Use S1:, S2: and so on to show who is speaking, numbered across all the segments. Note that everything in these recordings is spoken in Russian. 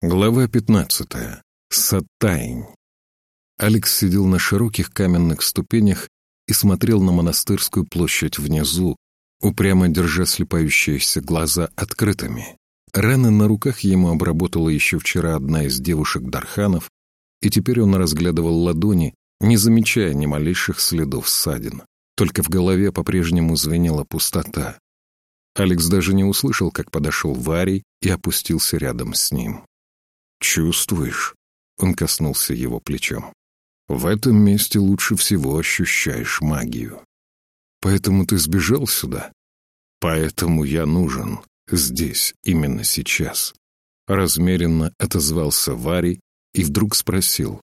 S1: Глава 15. Сатайн. Алекс сидел на широких каменных ступенях и смотрел на монастырскую площадь внизу, упрямо держа слепающиеся глаза открытыми. Раны на руках ему обработала еще вчера одна из девушек Дарханов, и теперь он разглядывал ладони, не замечая ни малейших следов ссадин. Только в голове по-прежнему звенела пустота. Алекс даже не услышал, как подошел Варий и опустился рядом с ним. «Чувствуешь?» — он коснулся его плечом. «В этом месте лучше всего ощущаешь магию. Поэтому ты сбежал сюда? Поэтому я нужен здесь, именно сейчас». Размеренно отозвался Варий и вдруг спросил.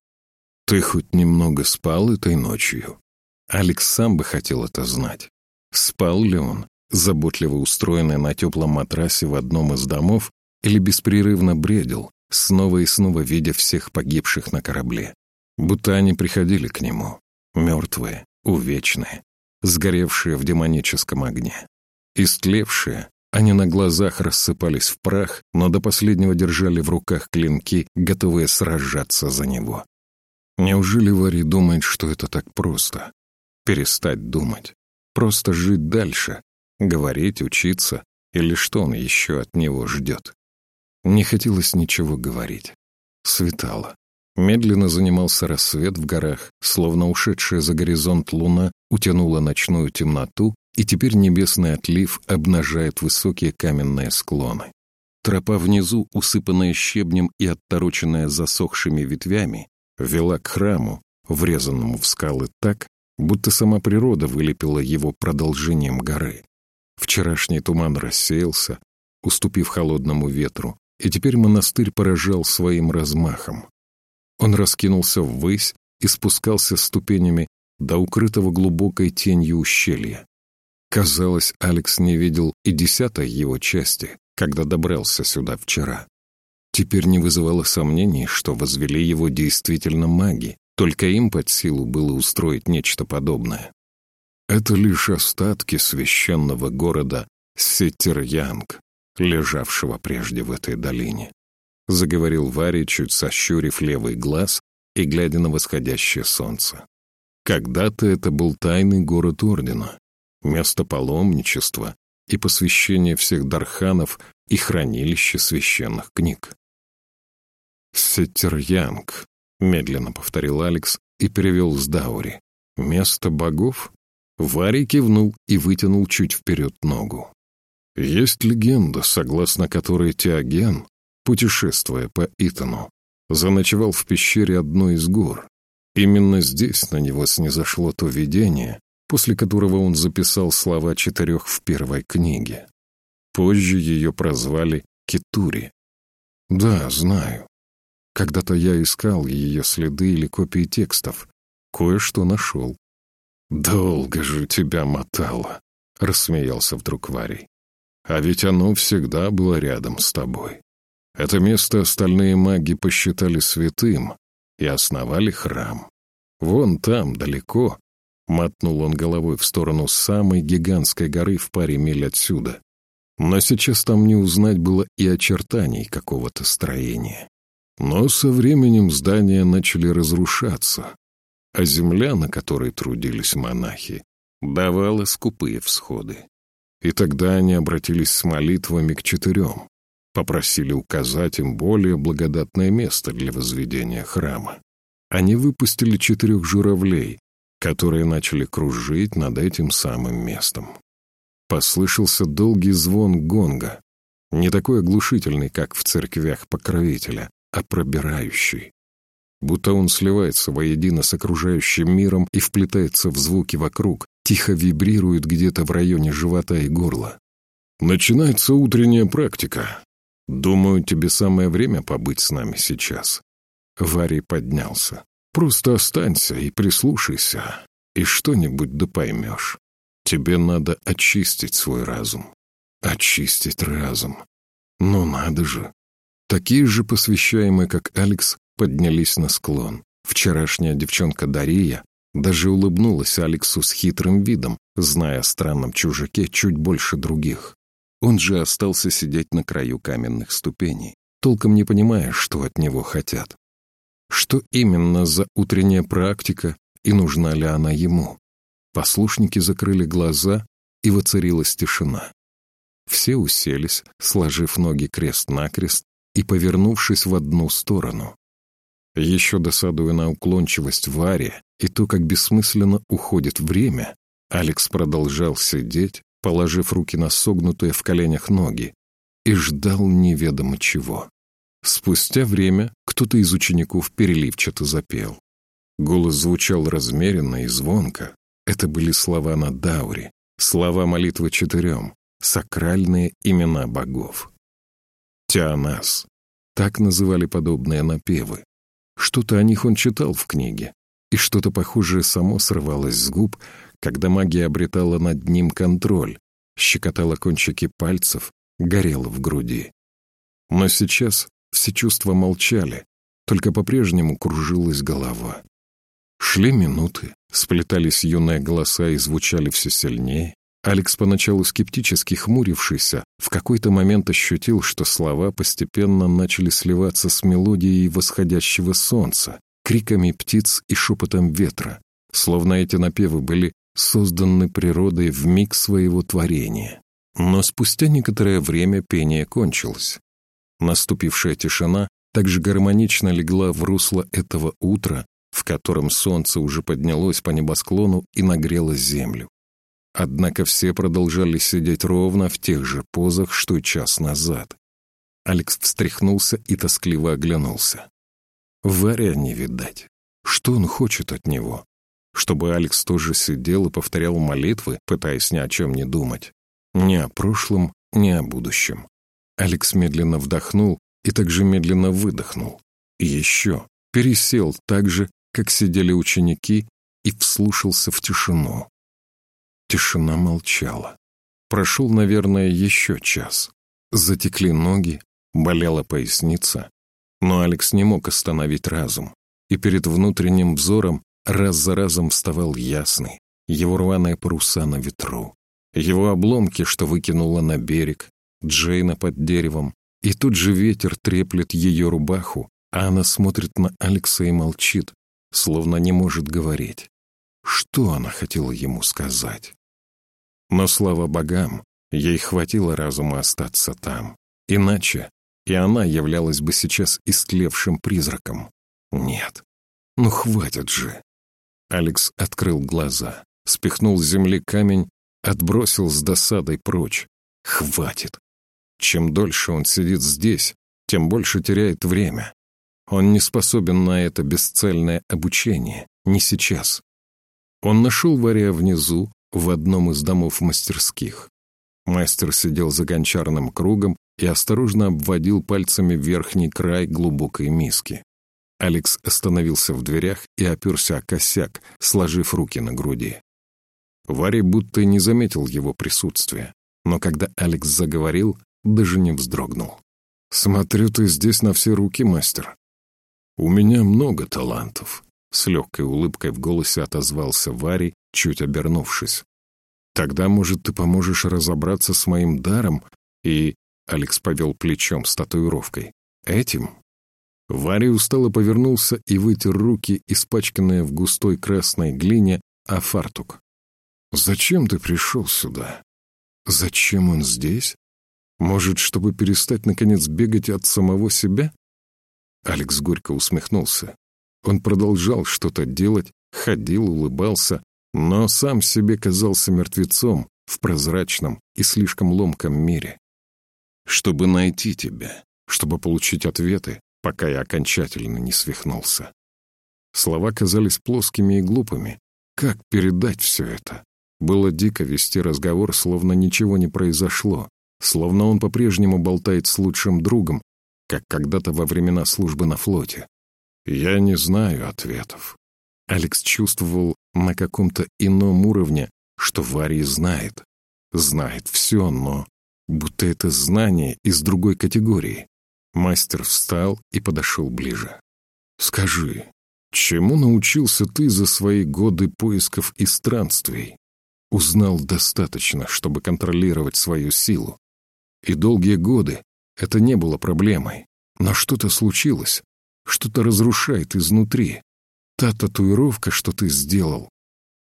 S1: «Ты хоть немного спал этой ночью?» Алекс сам бы хотел это знать. Спал ли он, заботливо устроенный на теплом матрасе в одном из домов, или беспрерывно бредил, снова и снова видя всех погибших на корабле. Будто они приходили к нему, мертвые, увечные, сгоревшие в демоническом огне. Истлевшие, они на глазах рассыпались в прах, но до последнего держали в руках клинки, готовые сражаться за него. Неужели Вари думает, что это так просто? Перестать думать. Просто жить дальше. Говорить, учиться. Или что он еще от него ждет? Не хотелось ничего говорить. Светало. Медленно занимался рассвет в горах, словно ушедшая за горизонт луна утянула ночную темноту, и теперь небесный отлив обнажает высокие каменные склоны. Тропа внизу, усыпанная щебнем и оттороченная засохшими ветвями, вела к храму, врезанному в скалы так, будто сама природа вылепила его продолжением горы. Вчерашний туман рассеялся, уступив холодному ветру, и теперь монастырь поражал своим размахом. Он раскинулся ввысь и спускался ступенями до укрытого глубокой тенью ущелья. Казалось, Алекс не видел и десятой его части, когда добрался сюда вчера. Теперь не вызывало сомнений, что возвели его действительно маги, только им под силу было устроить нечто подобное. Это лишь остатки священного города Сеттерянг, лежавшего прежде в этой долине. Заговорил Варри, чуть сощурив левый глаз и глядя на восходящее солнце. Когда-то это был тайный город Ордена, место паломничества и посвящения всех дарханов и хранилище священных книг. «Сеттерянг», — медленно повторил Алекс и перевел с Даури. «Место богов?» Варри кивнул и вытянул чуть вперед ногу. Есть легенда, согласно которой Теоген, путешествуя по Итану, заночевал в пещере одной из гор. Именно здесь на него снизошло то видение, после которого он записал слова четырех в первой книге. Позже ее прозвали Китури. Да, знаю. Когда-то я искал ее следы или копии текстов. Кое-что нашел. «Долго же тебя мотало», — рассмеялся вдруг Варий. А ведь оно всегда было рядом с тобой. Это место остальные маги посчитали святым и основали храм. Вон там, далеко, мотнул он головой в сторону самой гигантской горы в паре миль отсюда. Но сейчас там не узнать было и очертаний какого-то строения. Но со временем здания начали разрушаться, а земля, на которой трудились монахи, давала скупые всходы. И тогда они обратились с молитвами к четырем, попросили указать им более благодатное место для возведения храма. Они выпустили четырех журавлей, которые начали кружить над этим самым местом. Послышался долгий звон гонга, не такой оглушительный, как в церквях покровителя, а пробирающий. Будто он сливается воедино с окружающим миром и вплетается в звуки вокруг, тихо вибрирует где-то в районе живота и горла. «Начинается утренняя практика. Думаю, тебе самое время побыть с нами сейчас». Варий поднялся. «Просто останься и прислушайся, и что-нибудь да поймешь. Тебе надо очистить свой разум. Очистить разум. Ну надо же. Такие же посвящаемые, как Алекс, поднялись на склон. Вчерашняя девчонка Дария даже улыбнулась Алексу с хитрым видом, зная о странном чужаке чуть больше других. Он же остался сидеть на краю каменных ступеней. толком не понимая, что от него хотят. Что именно за утренняя практика и нужна ли она ему? Послушники закрыли глаза, и воцарилась тишина. Все уселись, сложив ноги крест-накрест и повернувшись в одну сторону. Еще досадуя на уклончивость Вари и то, как бессмысленно уходит время, Алекс продолжал сидеть, положив руки на согнутые в коленях ноги, и ждал неведомо чего. Спустя время кто-то из учеников переливчато запел. Голос звучал размеренно и звонко. Это были слова на дауре, слова молитвы четырем, сакральные имена богов. Тианас. Так называли подобные напевы. Что-то о них он читал в книге, и что-то похожее само срывалось с губ, когда магия обретала над ним контроль, щекотала кончики пальцев, горела в груди. Но сейчас все чувства молчали, только по-прежнему кружилась голова. Шли минуты, сплетались юные голоса и звучали все сильнее. Алекс, поначалу скептически хмурившийся, в какой-то момент ощутил, что слова постепенно начали сливаться с мелодией восходящего солнца, криками птиц и шепотом ветра, словно эти напевы были созданы природой в миг своего творения. Но спустя некоторое время пение кончилось. Наступившая тишина также гармонично легла в русло этого утра, в котором солнце уже поднялось по небосклону и нагрело землю. Однако все продолжали сидеть ровно в тех же позах, что и час назад. Алекс встряхнулся и тоскливо оглянулся. Варя не видать. Что он хочет от него? Чтобы Алекс тоже сидел и повторял молитвы, пытаясь ни о чем не думать. Ни о прошлом, ни о будущем. Алекс медленно вдохнул и также медленно выдохнул. И еще пересел так же, как сидели ученики, и вслушался в тишину. Тишина молчала. Прошел, наверное, еще час. Затекли ноги, болела поясница. Но Алекс не мог остановить разум, и перед внутренним взором раз за разом вставал ясный, его рваные паруса на ветру, его обломки, что выкинуло на берег, Джейна под деревом, и тут же ветер треплет ее рубаху, а она смотрит на Алекса и молчит, словно не может говорить. Что она хотела ему сказать? Но, слава богам, ей хватило разума остаться там. Иначе и она являлась бы сейчас истлевшим призраком. Нет, ну хватит же. Алекс открыл глаза, спихнул с земли камень, отбросил с досадой прочь. Хватит. Чем дольше он сидит здесь, тем больше теряет время. Он не способен на это бесцельное обучение, не сейчас. Он нашел Варя внизу, в одном из домов мастерских. Мастер сидел за гончарным кругом и осторожно обводил пальцами верхний край глубокой миски. Алекс остановился в дверях и оперся о косяк, сложив руки на груди. Варя будто не заметил его присутствия, но когда Алекс заговорил, даже не вздрогнул. «Смотрю, ты здесь на все руки, мастер. У меня много талантов», — с легкой улыбкой в голосе отозвался Варий, чуть обернувшись. «Тогда, может, ты поможешь разобраться с моим даром и...» Алекс повел плечом с татуировкой. «Этим?» Варий устало повернулся и вытер руки, испачканные в густой красной глине, а фартук. «Зачем ты пришел сюда? Зачем он здесь? Может, чтобы перестать, наконец, бегать от самого себя?» Алекс горько усмехнулся. Он продолжал что-то делать, ходил, улыбался, но сам себе казался мертвецом в прозрачном и слишком ломком мире. Чтобы найти тебя, чтобы получить ответы, пока я окончательно не свихнулся. Слова казались плоскими и глупыми. Как передать все это? Было дико вести разговор, словно ничего не произошло, словно он по-прежнему болтает с лучшим другом, как когда-то во времена службы на флоте. Я не знаю ответов. Алекс чувствовал на каком-то ином уровне, что Варий знает. Знает все, но будто это знание из другой категории. Мастер встал и подошел ближе. «Скажи, чему научился ты за свои годы поисков и странствий? Узнал достаточно, чтобы контролировать свою силу. И долгие годы это не было проблемой. Но что-то случилось, что-то разрушает изнутри. Та татуировка, что ты сделал,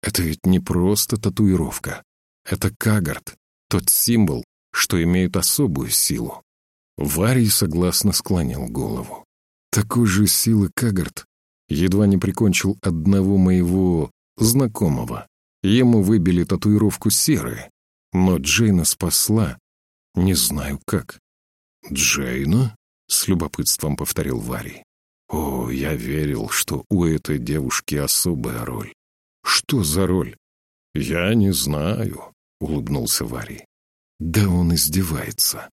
S1: это ведь не просто татуировка. Это кагард, тот символ, что имеет особую силу. Варий согласно склонил голову. Такой же силы кагард едва не прикончил одного моего знакомого. Ему выбили татуировку серые, но Джейна спасла. Не знаю как. «Джейна?» — с любопытством повторил Варий. «О, я верил, что у этой девушки особая роль». «Что за роль?» «Я не знаю», — улыбнулся Варий. «Да он издевается».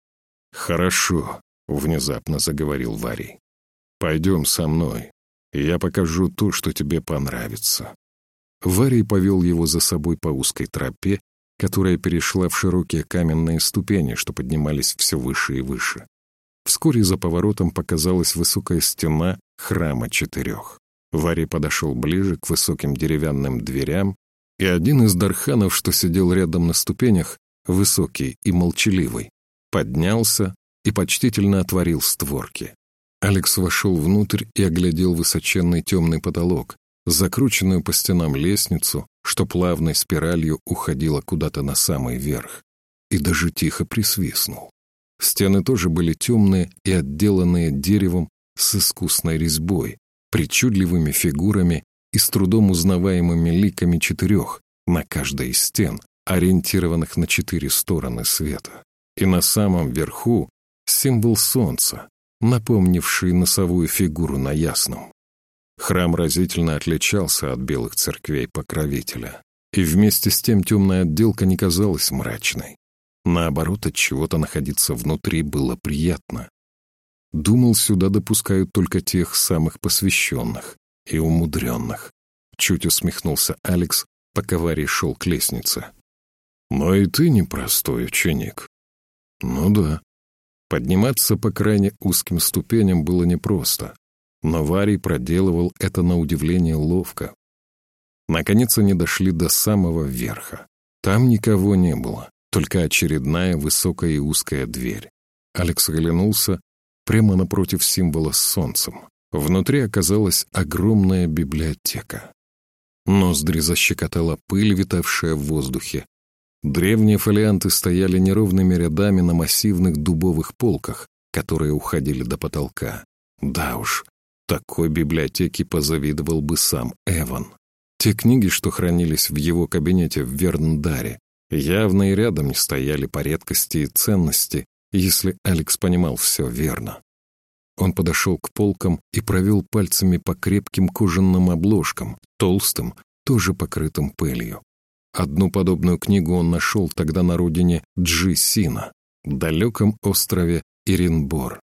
S1: «Хорошо», — внезапно заговорил Варий. «Пойдем со мной, и я покажу то, что тебе понравится». Варий повел его за собой по узкой тропе, которая перешла в широкие каменные ступени, что поднимались все выше и выше. Вскоре за поворотом показалась высокая стена храма четырех. Варий подошел ближе к высоким деревянным дверям, и один из дарханов, что сидел рядом на ступенях, высокий и молчаливый, поднялся и почтительно отворил створки. Алекс вошел внутрь и оглядел высоченный темный потолок, закрученную по стенам лестницу, что плавной спиралью уходила куда-то на самый верх, и даже тихо присвистнул. Стены тоже были темные и отделанные деревом с искусной резьбой, причудливыми фигурами и с трудом узнаваемыми ликами четырех на каждой из стен, ориентированных на четыре стороны света. И на самом верху символ солнца, напомнивший носовую фигуру на ясном. Храм разительно отличался от белых церквей покровителя, и вместе с тем темная отделка не казалась мрачной. Наоборот, от чего-то находиться внутри было приятно. Думал, сюда допускают только тех самых посвященных и умудренных. Чуть усмехнулся Алекс, пока Варий шел к лестнице. Но и ты непростой ученик. Ну да. Подниматься по крайне узким ступеням было непросто, но Варий проделывал это на удивление ловко. Наконец они дошли до самого верха. Там никого не было только очередная высокая и узкая дверь. Алекс оглянулся прямо напротив символа с солнцем. Внутри оказалась огромная библиотека. Ноздри защекотала пыль, витавшая в воздухе. Древние фолианты стояли неровными рядами на массивных дубовых полках, которые уходили до потолка. Да уж, такой библиотеке позавидовал бы сам Эван. Те книги, что хранились в его кабинете в Верндаре, явно и рядом не стояли по редкости и ценности, если Алекс понимал все верно. Он подошел к полкам и провел пальцами по крепким кожаным обложкам, толстым, тоже покрытым пылью. Одну подобную книгу он нашел тогда на родине Джи Сина, далеком острове Иринбор.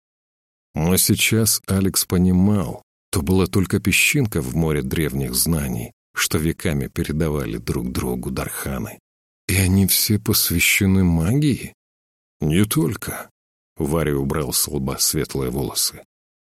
S1: Но сейчас Алекс понимал, то была только песчинка в море древних знаний, что веками передавали друг другу Дарханы. И они все посвящены магии? Не только. Варя убрал с лба светлые волосы.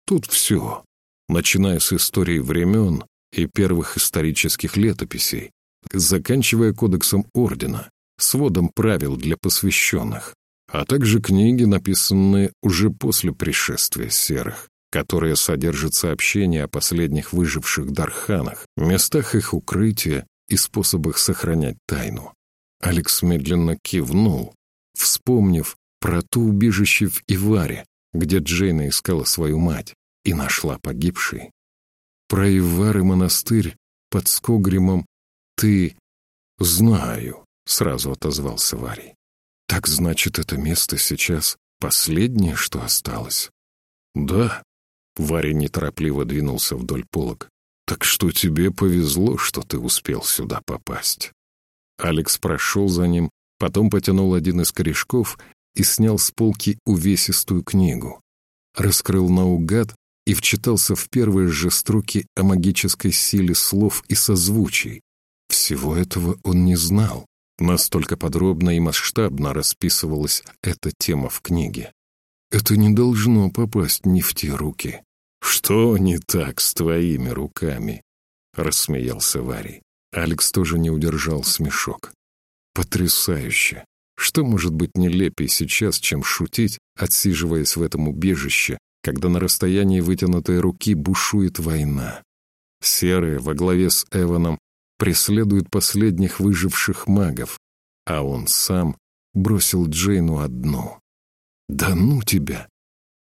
S1: Тут все, начиная с истории времен и первых исторических летописей, заканчивая кодексом ордена, сводом правил для посвященных, а также книги, написанные уже после пришествия серых, которые содержат сообщения о последних выживших Дарханах, местах их укрытия и способах сохранять тайну. Алекс медленно кивнул, вспомнив про то убежище в Иваре, где Джейна искала свою мать и нашла погибшей. Про Ивар и монастырь под Скогримом ты... Знаю, сразу отозвался Варий. Так значит, это место сейчас последнее, что осталось? Да. Варий неторопливо двинулся вдоль полок. Так что тебе повезло, что ты успел сюда попасть. Алекс прошел за ним, потом потянул один из корешков и снял с полки увесистую книгу. Раскрыл наугад и вчитался в первые же строки о магической силе слов и созвучий. Всего этого он не знал. Настолько подробно и масштабно расписывалась эта тема в книге. Это не должно попасть не в те руки. «Что не так с твоими руками?» — рассмеялся Варий. Алекс тоже не удержал смешок. Потрясающе! Что может быть нелепее сейчас, чем шутить, отсиживаясь в этом убежище, когда на расстоянии вытянутой руки бушует война. Серые во главе с Эваном преследуют последних выживших магов, а он сам бросил Джейну одну. «Да ну тебя!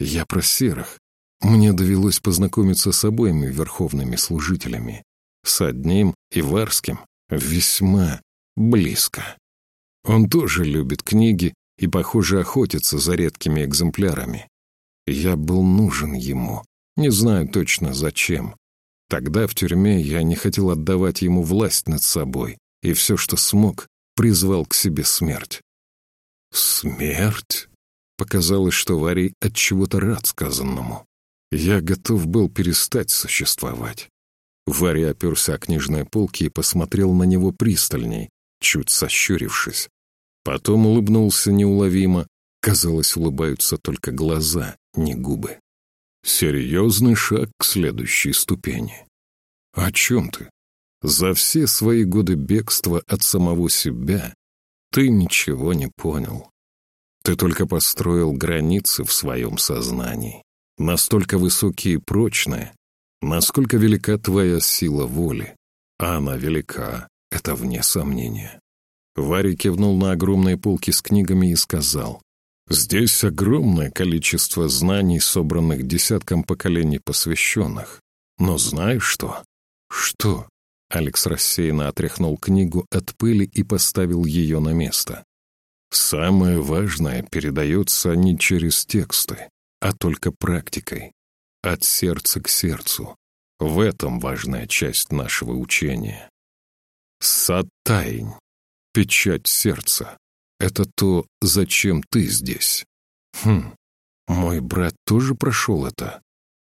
S1: Я про серых. Мне довелось познакомиться с обоими верховными служителями. С одним, Иварским, весьма близко. Он тоже любит книги и, похоже, охотится за редкими экземплярами. Я был нужен ему, не знаю точно зачем. Тогда в тюрьме я не хотел отдавать ему власть над собой, и все, что смог, призвал к себе смерть. «Смерть?» Показалось, что Варий от чего-то рад сказанному. Я готов был перестать существовать. Варя оперся о книжной полки и посмотрел на него пристальней, чуть сощурившись. Потом улыбнулся неуловимо. Казалось, улыбаются только глаза, не губы. Серьезный шаг к следующей ступени. О чем ты? За все свои годы бегства от самого себя ты ничего не понял. Ты только построил границы в своем сознании, настолько высокие и прочные, насколько велика твоя сила воли. А она велика, это вне сомнения. Варя кивнул на огромные полки с книгами и сказал, «Здесь огромное количество знаний, собранных десятком поколений посвященных. Но знаешь что?» «Что?» Алекс рассеянно отряхнул книгу от пыли и поставил ее на место. Самое важное передается не через тексты, а только практикой, от сердца к сердцу. В этом важная часть нашего учения. Сатайн, печать сердца, это то, зачем ты здесь. Хм, мой брат тоже прошел это?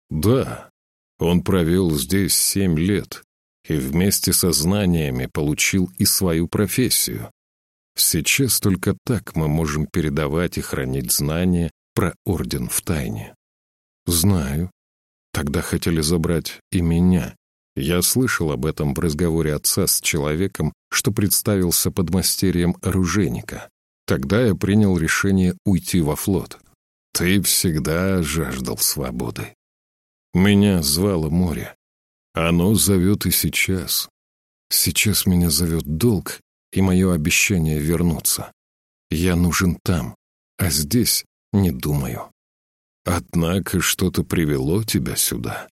S1: Да, он провел здесь семь лет и вместе со знаниями получил и свою профессию. Сейчас только так мы можем передавать и хранить знания про Орден в тайне. Знаю. Тогда хотели забрать и меня. Я слышал об этом в разговоре отца с человеком, что представился подмастерьем оружейника. Тогда я принял решение уйти во флот. Ты всегда жаждал свободы. Меня звало море. Оно зовет и сейчас. Сейчас меня зовет долг и мое обещание вернуться. Я нужен там, а здесь не думаю. Однако что-то привело тебя сюда.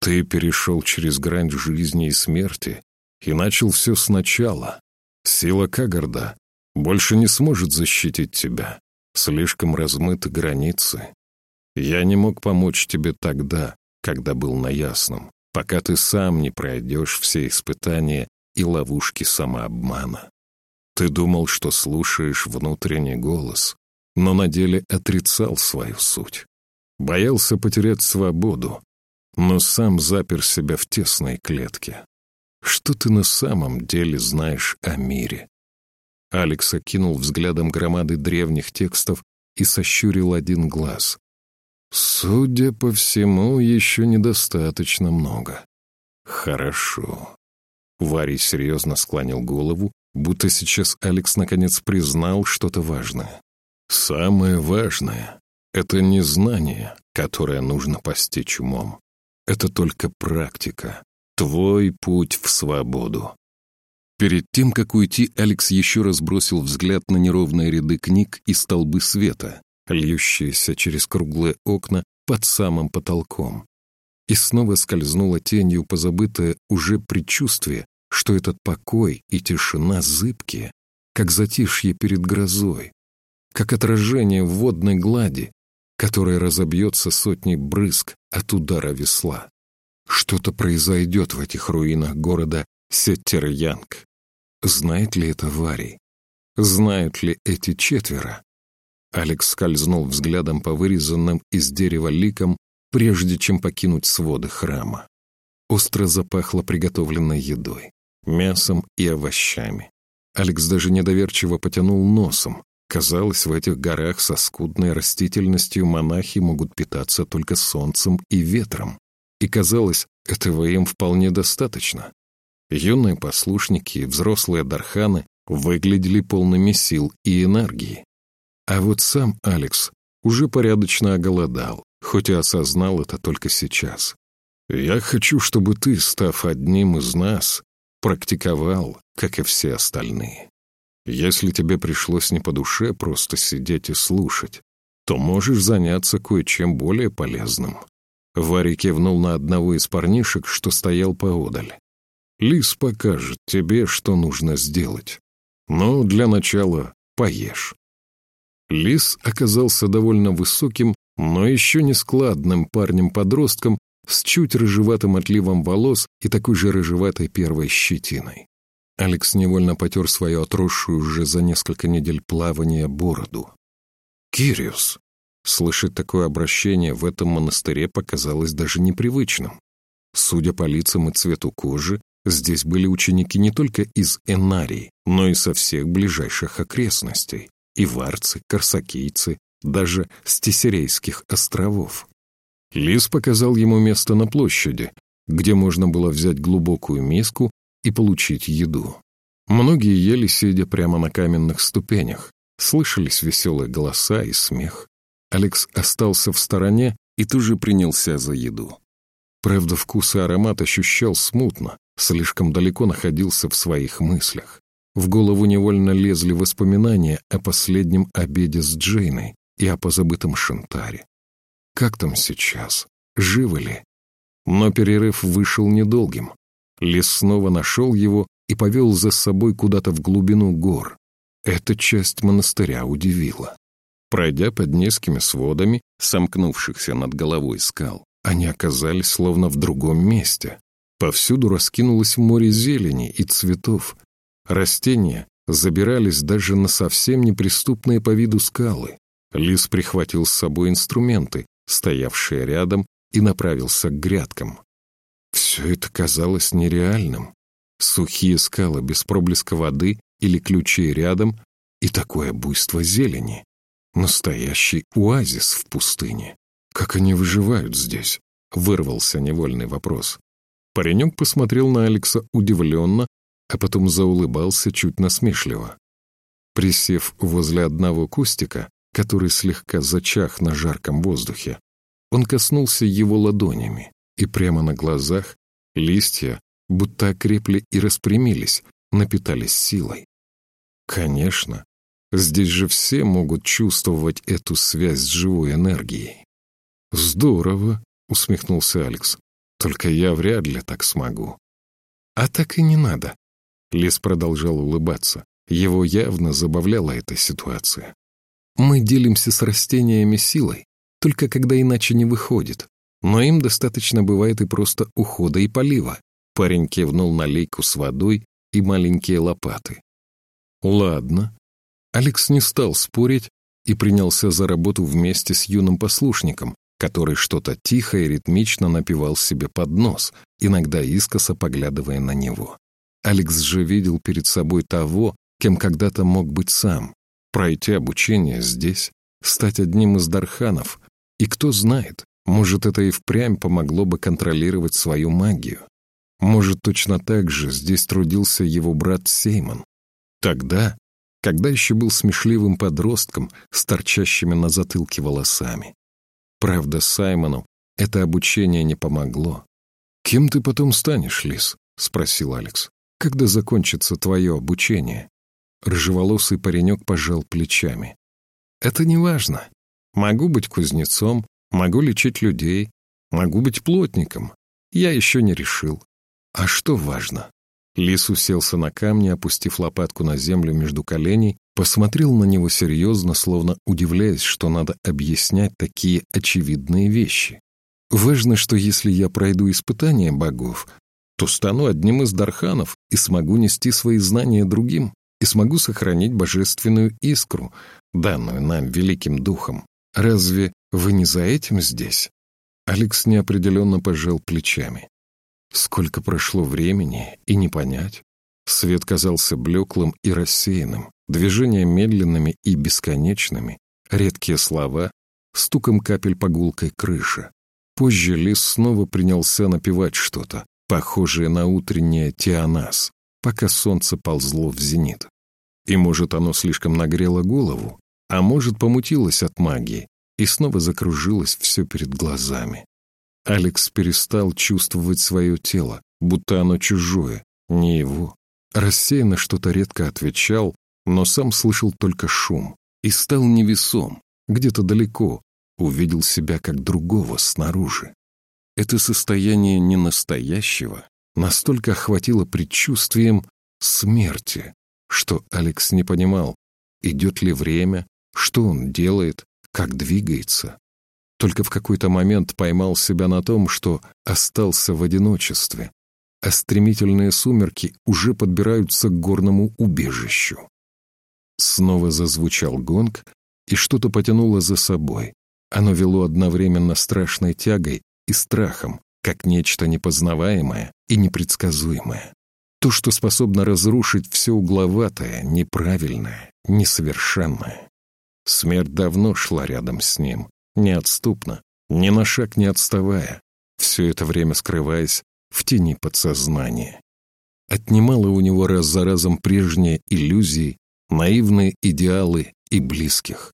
S1: Ты перешел через грань жизни и смерти и начал все сначала. Сила Кагарда больше не сможет защитить тебя. Слишком размыты границы. Я не мог помочь тебе тогда, когда был на ясном, пока ты сам не пройдешь все испытания и ловушки самообмана. Ты думал, что слушаешь внутренний голос, но на деле отрицал свою суть. Боялся потерять свободу, но сам запер себя в тесной клетке. Что ты на самом деле знаешь о мире? Алекс окинул взглядом громады древних текстов и сощурил один глаз. Судя по всему, еще недостаточно много. Хорошо. Варий серьезно склонил голову Будто сейчас Алекс наконец признал что-то важное. Самое важное — это не знание, которое нужно постичь умом. Это только практика. Твой путь в свободу. Перед тем, как уйти, Алекс еще раз бросил взгляд на неровные ряды книг и столбы света, льющиеся через круглые окна под самым потолком. И снова скользнуло тенью позабытое уже предчувствие, что этот покой и тишина зыбкие, как затишье перед грозой, как отражение в водной глади, которая разобьется сотней брызг от удара весла. Что-то произойдет в этих руинах города Сеттер-Янг. Знает ли это Варий? Знают ли эти четверо? Алекс скользнул взглядом по вырезанным из дерева ликам, прежде чем покинуть своды храма. Остро запахло приготовленной едой мясом и овощами. Алекс даже недоверчиво потянул носом. Казалось, в этих горах со скудной растительностью монахи могут питаться только солнцем и ветром. И казалось, этого им вполне достаточно. Юные послушники и взрослые дарханы выглядели полными сил и энергии. А вот сам Алекс уже порядочно оголодал, хоть и осознал это только сейчас. «Я хочу, чтобы ты, став одним из нас, практиковал, как и все остальные. Если тебе пришлось не по душе просто сидеть и слушать, то можешь заняться кое-чем более полезным». Варя кивнул на одного из парнишек, что стоял поодаль. «Лис покажет тебе, что нужно сделать. Но для начала поешь». Лис оказался довольно высоким, но еще не складным парнем-подростком с чуть рыжеватым отливом волос и такой же рыжеватой первой щетиной. Алекс невольно потер свою отросшую уже за несколько недель плавания бороду. «Кириус!» Слышать такое обращение в этом монастыре показалось даже непривычным. Судя по лицам и цвету кожи, здесь были ученики не только из Энарии, но и со всех ближайших окрестностей — иварцы, корсакийцы, даже с Тессерейских островов. Лис показал ему место на площади, где можно было взять глубокую миску и получить еду. Многие ели, сидя прямо на каменных ступенях. Слышались веселые голоса и смех. Алекс остался в стороне и тоже принялся за еду. Правда, вкус и аромат ощущал смутно, слишком далеко находился в своих мыслях. В голову невольно лезли воспоминания о последнем обеде с Джейной и о позабытом Шантаре. Как там сейчас? Живы ли? Но перерыв вышел недолгим. Лис снова нашел его и повел за собой куда-то в глубину гор. Эта часть монастыря удивила. Пройдя под низкими сводами, сомкнувшихся над головой скал, они оказались словно в другом месте. Повсюду раскинулось море зелени и цветов. Растения забирались даже на совсем неприступные по виду скалы. Лис прихватил с собой инструменты, стоявшие рядом, и направился к грядкам. Все это казалось нереальным. Сухие скалы без проблеска воды или ключей рядом и такое буйство зелени. Настоящий оазис в пустыне. Как они выживают здесь? Вырвался невольный вопрос. Паренек посмотрел на Алекса удивленно, а потом заулыбался чуть насмешливо. Присев возле одного кустика, который слегка зачах на жарком воздухе. Он коснулся его ладонями, и прямо на глазах листья будто окрепли и распрямились, напитались силой. Конечно, здесь же все могут чувствовать эту связь с живой энергией. «Здорово», — усмехнулся Алекс. «Только я вряд ли так смогу». «А так и не надо», — Лис продолжал улыбаться. Его явно забавляла эта ситуация. Мы делимся с растениями силой, только когда иначе не выходит. Но им достаточно бывает и просто ухода и полива. Парень кивнул на лейку с водой и маленькие лопаты. Ладно. Алекс не стал спорить и принялся за работу вместе с юным послушником, который что-то тихо и ритмично напевал себе под нос, иногда искоса поглядывая на него. Алекс же видел перед собой того, кем когда-то мог быть сам, пройти обучение здесь, стать одним из дарханов, и кто знает, может, это и впрямь помогло бы контролировать свою магию. Может, точно так же здесь трудился его брат Сеймон. Тогда, когда еще был смешливым подростком с торчащими на затылке волосами. Правда, Саймону это обучение не помогло. «Кем ты потом станешь, Лис?» — спросил Алекс. «Когда закончится твое обучение?» Рыжеволосый паренек пожал плечами. «Это не важно. Могу быть кузнецом, могу лечить людей, могу быть плотником. Я еще не решил. А что важно?» Лис уселся на камни, опустив лопатку на землю между коленей, посмотрел на него серьезно, словно удивляясь, что надо объяснять такие очевидные вещи. «Важно, что если я пройду испытание богов, то стану одним из дарханов и смогу нести свои знания другим и смогу сохранить божественную искру, данную нам великим духом. Разве вы не за этим здесь?» Алекс неопределенно пожал плечами. Сколько прошло времени, и не понять. Свет казался блеклым и рассеянным, движения медленными и бесконечными, редкие слова, стуком капель по гулкой крыши. Позже лис снова принялся напевать что-то, похожее на утреннее тианас пока солнце ползло в зенит. И, может, оно слишком нагрело голову, а может, помутилось от магии, и снова закружилось все перед глазами. Алекс перестал чувствовать свое тело, будто оно чужое, не его. Рассеянно что-то редко отвечал, но сам слышал только шум и стал невесом, где-то далеко, увидел себя как другого снаружи. Это состояние ненастоящего настолько охватило предчувствием смерти, что Алекс не понимал, идет ли время, что он делает, как двигается. Только в какой-то момент поймал себя на том, что остался в одиночестве, а стремительные сумерки уже подбираются к горному убежищу. Снова зазвучал гонг, и что-то потянуло за собой. Оно вело одновременно страшной тягой и страхом, как нечто непознаваемое и непредсказуемое. То, что способно разрушить все угловатое, неправильное, несовершенное. Смерть давно шла рядом с ним, неотступно, ни на шаг не отставая, все это время скрываясь в тени подсознания. Отнимала у него раз за разом прежние иллюзии, наивные идеалы и близких.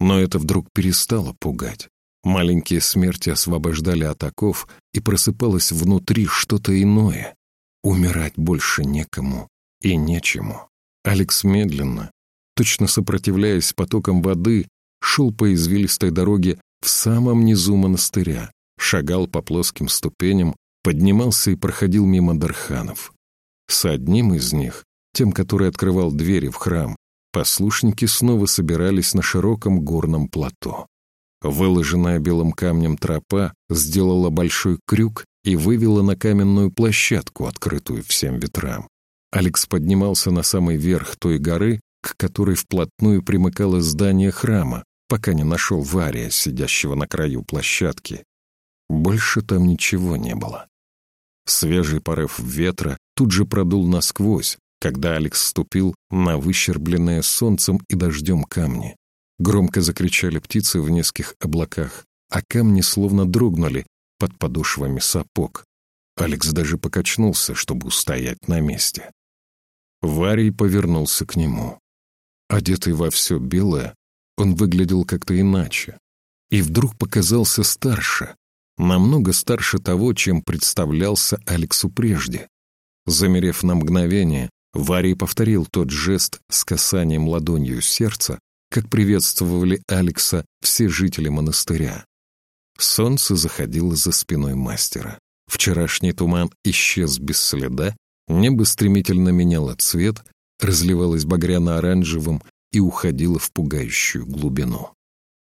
S1: Но это вдруг перестало пугать. Маленькие смерти освобождали от оков, и просыпалось внутри что-то иное. Умирать больше некому и нечему. Алекс медленно, точно сопротивляясь потокам воды, шел по извилистой дороге в самом низу монастыря, шагал по плоским ступеням, поднимался и проходил мимо дарханов. С одним из них, тем, который открывал двери в храм, послушники снова собирались на широком горном плато. Выложенная белым камнем тропа сделала большой крюк и вывела на каменную площадку, открытую всем ветрам. Алекс поднимался на самый верх той горы, к которой вплотную примыкало здание храма, пока не нашел Вария, сидящего на краю площадки. Больше там ничего не было. Свежий порыв ветра тут же продул насквозь, когда Алекс ступил на выщербленное солнцем и дождем камни. Громко закричали птицы в низких облаках, а камни словно дрогнули под подошвами сапог. Алекс даже покачнулся, чтобы устоять на месте. Варий повернулся к нему. Одетый во все белое, он выглядел как-то иначе. И вдруг показался старше, намного старше того, чем представлялся Алексу прежде. Замерев на мгновение, Варий повторил тот жест с касанием ладонью сердца, как приветствовали Алекса все жители монастыря. Солнце заходило за спиной мастера. Вчерашний туман исчез без следа, небо стремительно меняло цвет, разливалось багряно-оранжевым и уходило в пугающую глубину.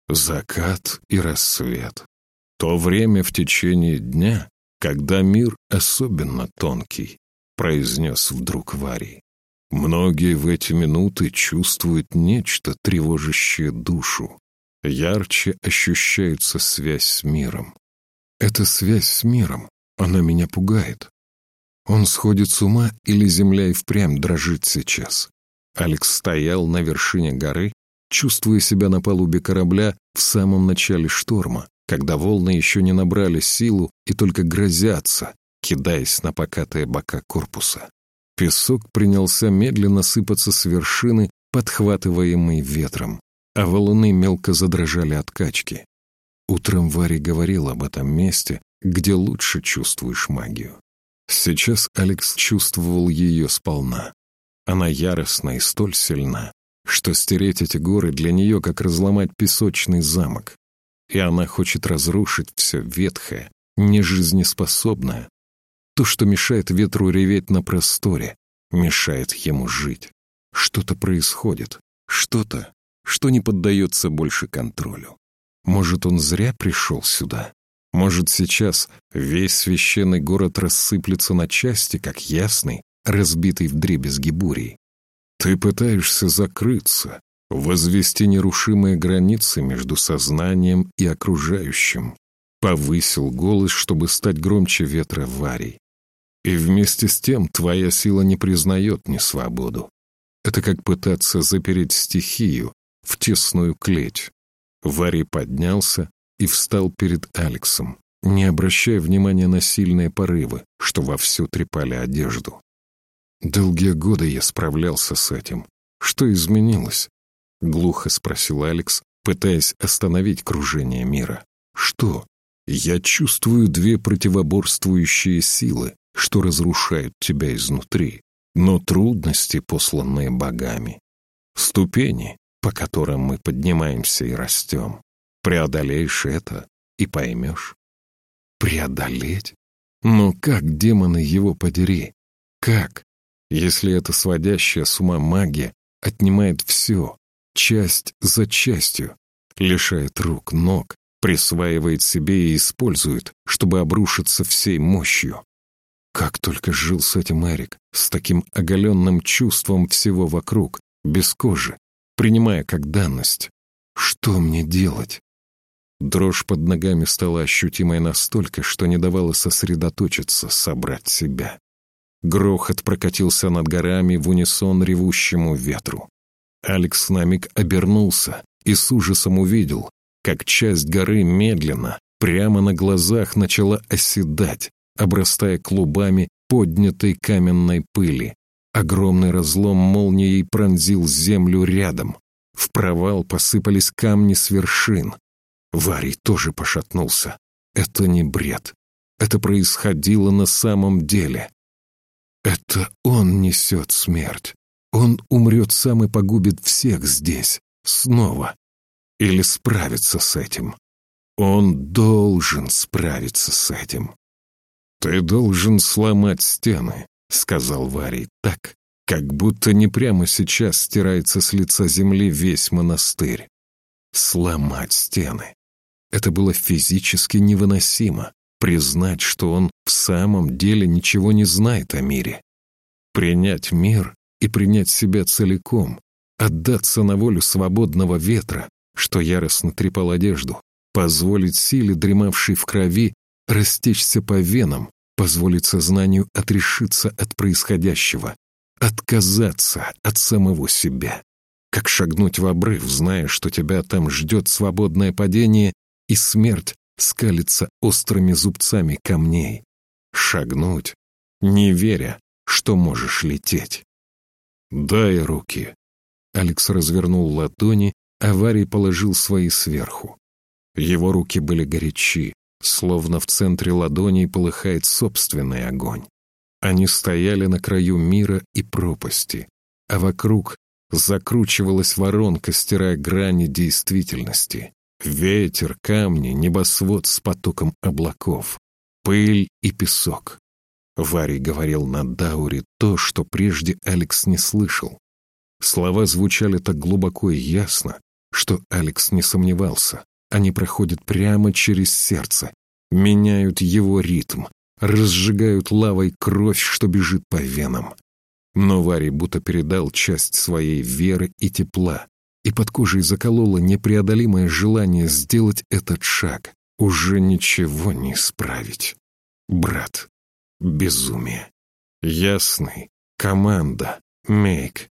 S1: Закат и рассвет. То время в течение дня, когда мир особенно тонкий, произнес вдруг Варий. Многие в эти минуты чувствуют нечто, тревожащее душу. Ярче ощущается связь с миром. Эта связь с миром, она меня пугает. Он сходит с ума или земля и впрямь дрожит сейчас. Алекс стоял на вершине горы, чувствуя себя на палубе корабля в самом начале шторма, когда волны еще не набрали силу и только грозятся, кидаясь на покатые бока корпуса. Песок принялся медленно сыпаться с вершины, подхватываемый ветром, а валуны мелко задрожали от качки. Утром Варя говорил об этом месте, где лучше чувствуешь магию. Сейчас Алекс чувствовал ее сполна. Она яростна и столь сильна, что стереть эти горы для нее как разломать песочный замок. И она хочет разрушить все ветхое, нежизнеспособное, то, что мешает ветру реветь на просторе, мешает ему жить. Что-то происходит, что-то, что не поддается больше контролю. Может, он зря пришел сюда? Может, сейчас весь священный город рассыплется на части, как ясный, разбитый вдребезги бурей? Ты пытаешься закрыться, возвести нерушимые границы между сознанием и окружающим. Повысил голос, чтобы стать громче ветра варей. И вместе с тем твоя сила не признает ни свободу. Это как пытаться запереть стихию в тесную клеть. Варий поднялся и встал перед Алексом, не обращая внимания на сильные порывы, что вовсю трепали одежду. Долгие годы я справлялся с этим. Что изменилось? Глухо спросил Алекс, пытаясь остановить кружение мира. Что? Я чувствую две противоборствующие силы, что разрушают тебя изнутри, но трудности, посланные богами. Ступени, по которым мы поднимаемся и растем. Преодолеешь это и поймешь. Преодолеть? Ну как, демоны, его подери? Как? Если эта сводящая с ума магия отнимает все, часть за частью, лишает рук, ног, присваивает себе и использует, чтобы обрушиться всей мощью. Как только жил с этим Эрик, с таким оголенным чувством всего вокруг, без кожи, принимая как данность. Что мне делать? Дрожь под ногами стала ощутимой настолько, что не давала сосредоточиться, собрать себя. Грохот прокатился над горами в унисон ревущему ветру. Алекс на миг обернулся и с ужасом увидел, как часть горы медленно, прямо на глазах начала оседать, обрастая клубами поднятой каменной пыли. Огромный разлом молнией пронзил землю рядом. В провал посыпались камни с вершин. Варий тоже пошатнулся. Это не бред. Это происходило на самом деле. Это он несет смерть. Он умрет сам и погубит всех здесь, снова. Или справиться с этим. Он должен справиться с этим. «Ты должен сломать стены», — сказал Варий так, как будто не прямо сейчас стирается с лица земли весь монастырь. Сломать стены. Это было физически невыносимо, признать, что он в самом деле ничего не знает о мире. Принять мир и принять себя целиком, отдаться на волю свободного ветра, что яростно трепал одежду, позволить силе, дремавшей в крови, растечься по венам, позволить сознанию отрешиться от происходящего, отказаться от самого себя. Как шагнуть в обрыв, зная, что тебя там ждет свободное падение и смерть скалится острыми зубцами камней. Шагнуть, не веря, что можешь лететь. «Дай руки». Алекс развернул ладони, а Варий положил свои сверху. Его руки были горячи, словно в центре ладоней полыхает собственный огонь. Они стояли на краю мира и пропасти, а вокруг закручивалась воронка, стирая грани действительности. Ветер, камни, небосвод с потоком облаков, пыль и песок. Варий говорил на Дауре то, что прежде Алекс не слышал. Слова звучали так глубоко и ясно, что Алекс не сомневался. Они проходят прямо через сердце, меняют его ритм, разжигают лавой кровь, что бежит по венам. Но Варий будто передал часть своей веры и тепла, и под кожей закололо непреодолимое желание сделать этот шаг. Уже ничего не исправить. Брат, безумие. Ясный, команда, Мейк.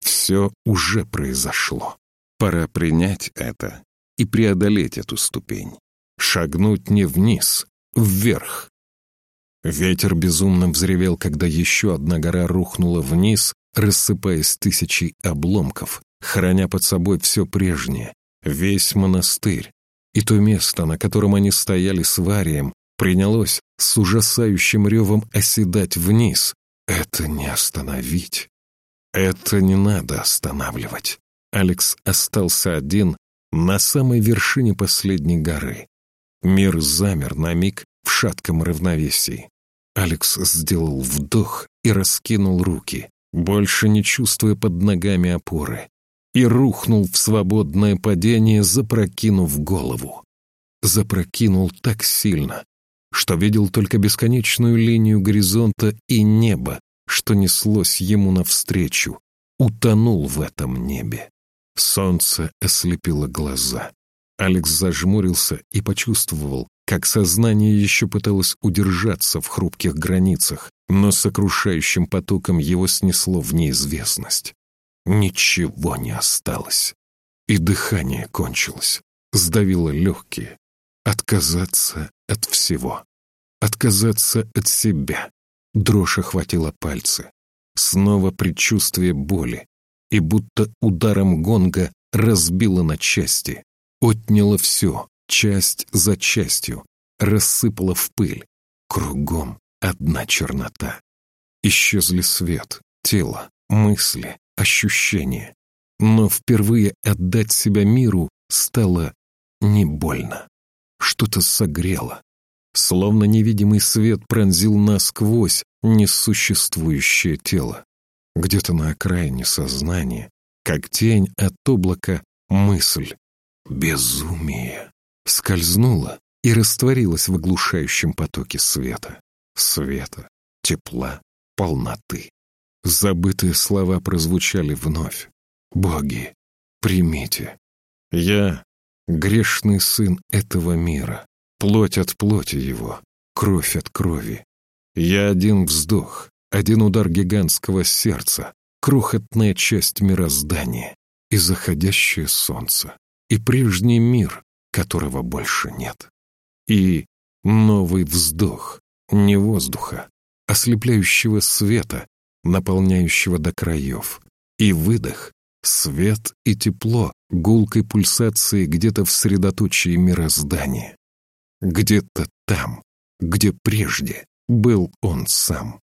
S1: Все уже произошло. Пора принять это и преодолеть эту ступень. Шагнуть не вниз, вверх. Ветер безумно взревел, когда еще одна гора рухнула вниз, рассыпаясь тысячей обломков, храня под собой все прежнее, весь монастырь. И то место, на котором они стояли с Варием, принялось с ужасающим ревом оседать вниз. Это не остановить. Это не надо останавливать. Алекс остался один на самой вершине последней горы. Мир замер на миг в шатком равновесии. Алекс сделал вдох и раскинул руки, больше не чувствуя под ногами опоры и рухнул в свободное падение, запрокинув голову. Запрокинул так сильно, что видел только бесконечную линию горизонта и небо, что неслось ему навстречу, утонул в этом небе. Солнце ослепило глаза. Алекс зажмурился и почувствовал, как сознание еще пыталось удержаться в хрупких границах, но сокрушающим потоком его снесло в неизвестность. Ничего не осталось. И дыхание кончилось, сдавило легкие. Отказаться от всего. Отказаться от себя. Дрожь охватила пальцы. Снова предчувствие боли. И будто ударом гонга разбило на части, отняло все, часть за частью, рассыпало в пыль. Кругом одна чернота. Исчезли свет, тело, мысли, ощущения. Но впервые отдать себя миру стало не больно. Что-то согрело. Словно невидимый свет пронзил насквозь несуществующее тело. Где-то на окраине сознания, как тень от облака, мысль. Безумие. Скользнула и растворилась в оглушающем потоке света. Света, тепла, полноты. Забытые слова прозвучали вновь. «Боги, примите. Я — грешный сын этого мира, плоть от плоти его, кровь от крови. Я один вздох, один удар гигантского сердца, крохотная часть мироздания и заходящее солнце, и прежний мир, которого больше нет. И новый вздох, не воздуха, ослепляющего света, наполняющего до краев, и выдох, свет и тепло гулкой пульсации где-то в средоточии мироздания. Где-то там, где прежде был он сам.